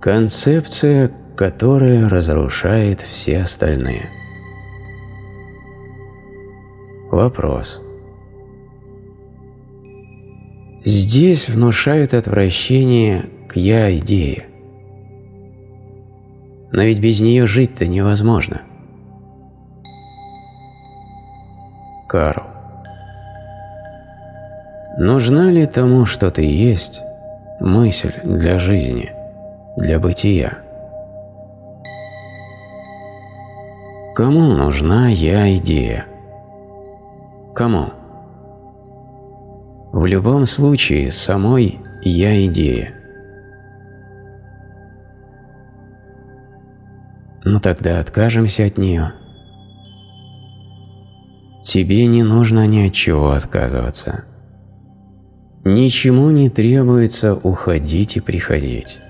Концепция, которая разрушает все остальные. Вопрос. Здесь внушают отвращение к «я-идее». Но ведь без нее жить-то невозможно. Карл. Нужна ли тому, что ты есть, мысль для жизни, для бытия? Кому нужна я-идея? Кому? В любом случае, самой я-идея. Ну тогда откажемся от нее. Тебе не нужно ни от чего отказываться. Ничему не требуется уходить и приходить.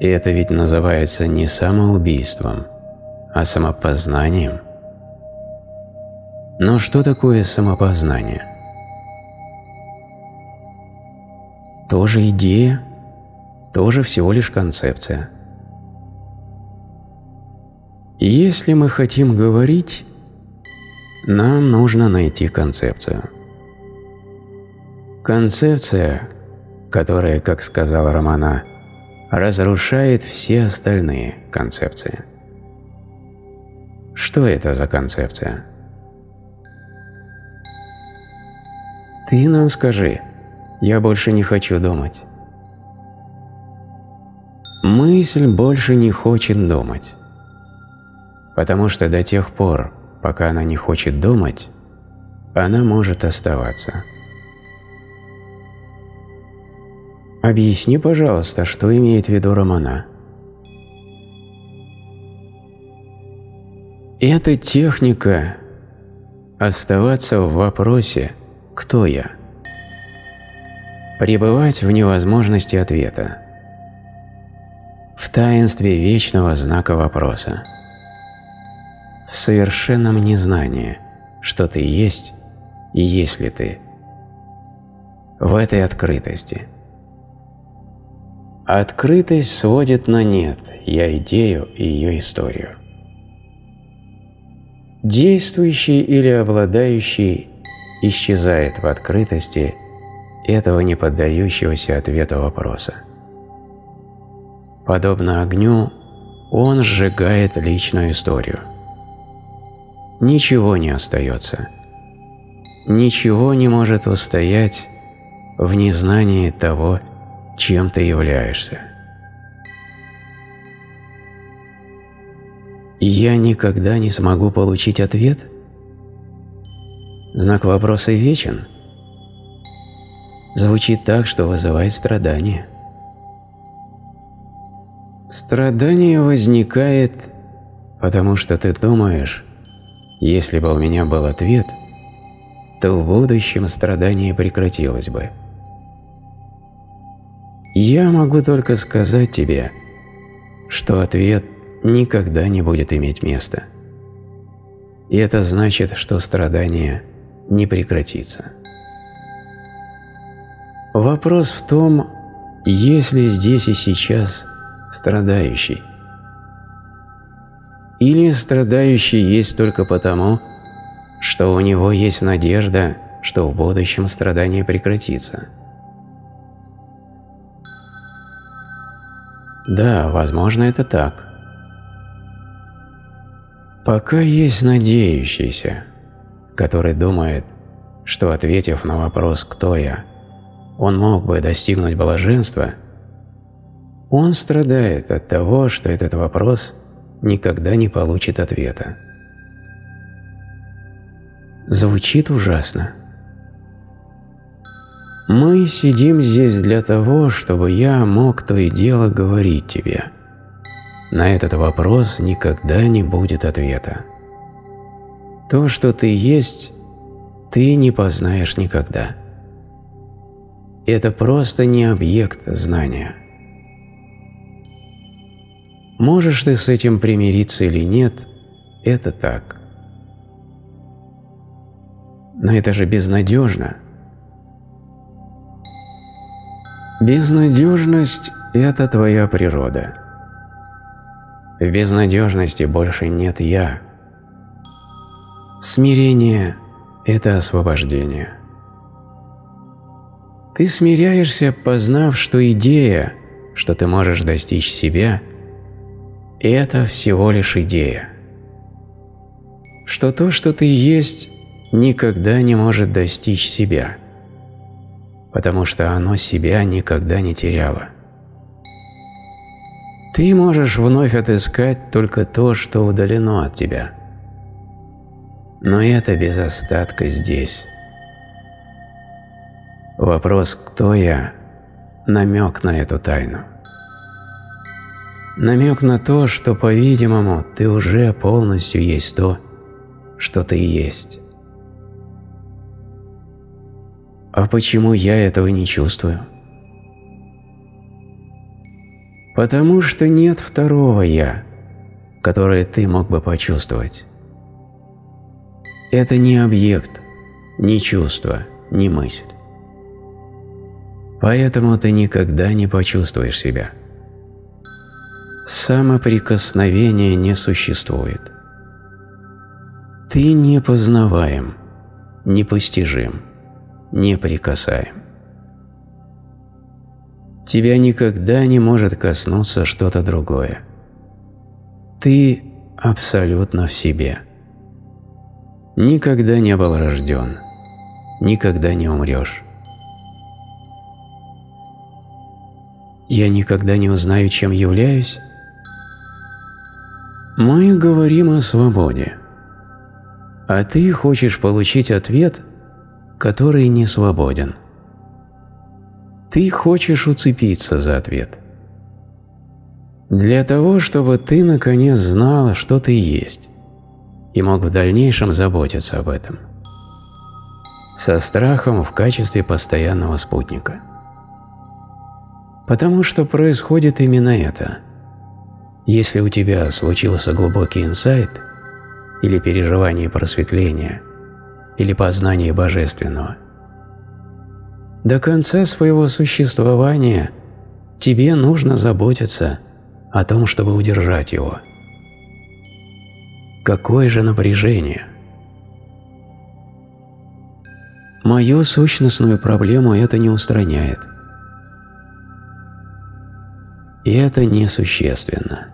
И это ведь называется не самоубийством, а самопознанием. Но что такое самопознание? Тоже идея, тоже всего лишь концепция. Если мы хотим говорить, нам нужно найти концепцию. Концепция, которая, как сказал Романа, разрушает все остальные концепции. Что это за концепция? Ты нам скажи, я больше не хочу думать. Мысль больше не хочет думать, потому что до тех пор, пока она не хочет думать, она может оставаться. Объясни, пожалуйста, что имеет в виду Романа. Это техника оставаться в вопросе «Кто я?», пребывать в невозможности ответа, в таинстве вечного знака вопроса в совершенном незнании, что ты есть и есть ли ты. В этой открытости. Открытость сводит на нет я идею и ее историю. Действующий или обладающий исчезает в открытости этого не поддающегося ответу вопроса. Подобно огню, он сжигает личную историю – ничего не остается. Ничего не может устоять в незнании того, чем ты являешься. Я никогда не смогу получить ответ? Знак вопроса вечен. Звучит так, что вызывает страдание. Страдание возникает, потому что ты думаешь, если бы у меня был ответ, то в будущем страдание прекратилось бы. Я могу только сказать тебе, что ответ никогда не будет иметь места. И это значит, что страдание не прекратится. Вопрос в том, есть ли здесь и сейчас страдающий. Или страдающий есть только потому, что у него есть надежда, что в будущем страдание прекратится. Да, возможно, это так. Пока есть надеющийся, который думает, что ответив на вопрос «Кто я?», он мог бы достигнуть блаженства, он страдает от того, что этот вопрос – никогда не получит ответа. Звучит ужасно. Мы сидим здесь для того, чтобы я мог то и дело говорить тебе. На этот вопрос никогда не будет ответа. То, что ты есть, ты не познаешь никогда. Это просто не объект знания. Можешь ты с этим примириться или нет, это так. Но это же безнадежно. Безнадежность – это твоя природа. В безнадежности больше нет «я». Смирение – это освобождение. Ты смиряешься, познав, что идея, что ты можешь достичь себя – это всего лишь идея. Что то, что ты есть, никогда не может достичь себя – потому что оно себя никогда не теряло. Ты можешь вновь отыскать только то, что удалено от тебя. Но это без остатка здесь. Вопрос «Кто я?» – намек на эту тайну. Намек на то, что, по-видимому, ты уже полностью есть то, что ты есть. А почему я этого не чувствую? Потому что нет второго «я», которое ты мог бы почувствовать. Это не объект, не чувство, не мысль. Поэтому ты никогда не почувствуешь себя. Самоприкосновения не существует. Ты непознаваем, непостижим неприкасаем. Тебя никогда не может коснуться что-то другое. Ты абсолютно в себе. Никогда не был рожден, никогда не умрешь. Я никогда не узнаю, чем являюсь. Мы говорим о свободе, а ты хочешь получить ответ который не свободен. Ты хочешь уцепиться за ответ. Для того, чтобы ты наконец знала, что ты есть, и мог в дальнейшем заботиться об этом. Со страхом в качестве постоянного спутника. Потому что происходит именно это. Если у тебя случился глубокий инсайт или переживание просветления – или познание Божественного. До конца своего существования тебе нужно заботиться о том, чтобы удержать его. Какое же напряжение! Мою сущностную проблему это не устраняет. И это несущественно.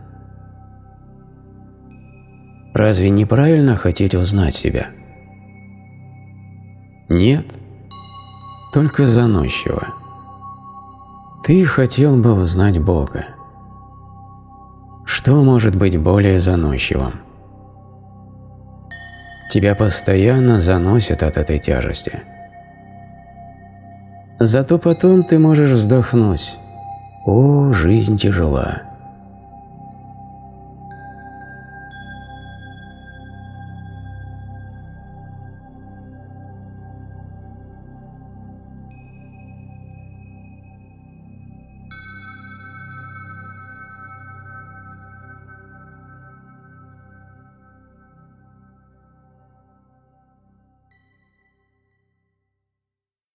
Разве неправильно хотеть узнать себя? Нет, только заносчиво. Ты хотел бы узнать Бога. Что может быть более заносчивым? Тебя постоянно заносят от этой тяжести. Зато потом ты можешь вздохнуть. О, жизнь тяжела.